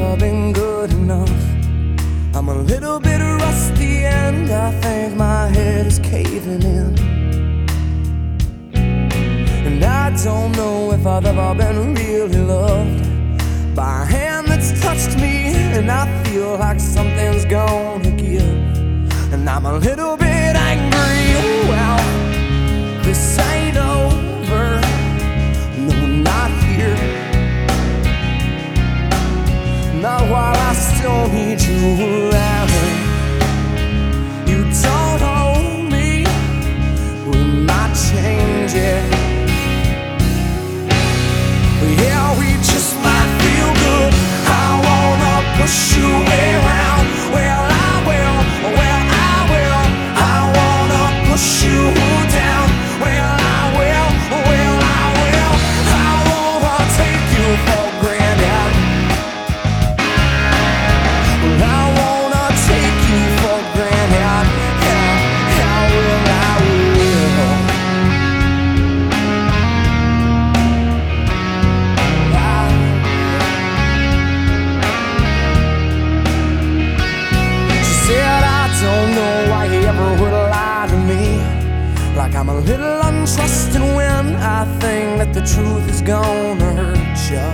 never been good enough. I'm a little bit rusty and I think my head is caving in. And I don't know if I've ever been really loved by a hand that's touched me, and I feel like something's gonna give. And I'm a little bit Like I'm a little untrusting when I think that the truth is gonna hurt you.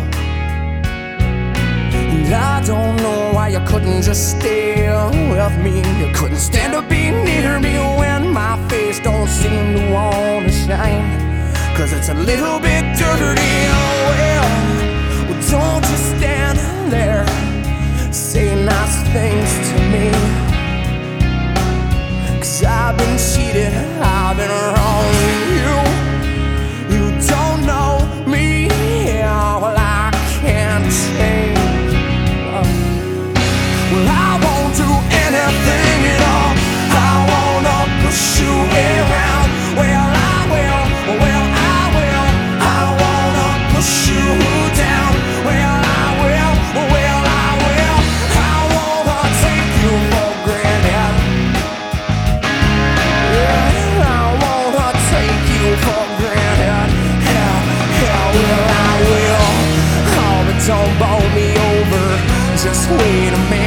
And I don't know why you couldn't just stay with me. You couldn't stand to be near me when my face don't seem to wanna shine. Cause it's a little bit dirty. Oh, well, well, don't just stand there. Say nice things wait a minute.